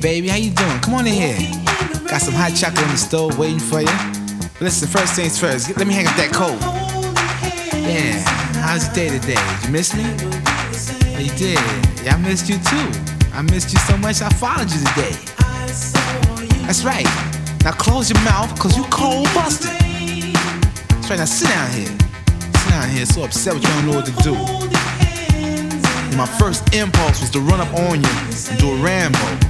baby. How you doing? Come on in here. Got some hot chocolate in the stove waiting for you. Listen, first things first. Let me hang up that coat. Yeah. How's your day today? Did you miss me? Oh, you did. Yeah, I missed you too. I missed you so much. I followed you today. That's right. Now close your mouth, cause you cold busted. That's right. Now sit down here. Sit down here. So upset with you don't know what to do. My first impulse was to run up on you and do a Rambo.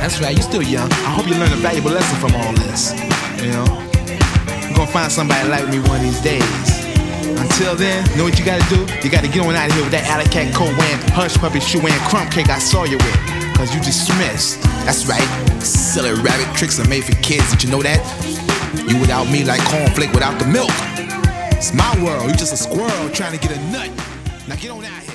That's right, You're still young. I hope you learn a valuable lesson from all this. You know? You're gonna find somebody like me one of these days. Until then, know what you gotta do? You gotta get on out of here with that alley cat coat wearing, hush puppy shoe wearing, crumb cake I saw you with. Cause you dismissed. That's right. Silly rabbit tricks are made for kids. Did you know that? You without me like cornflake without the milk. It's my world. You just a squirrel trying to get a nut. Now get on out here.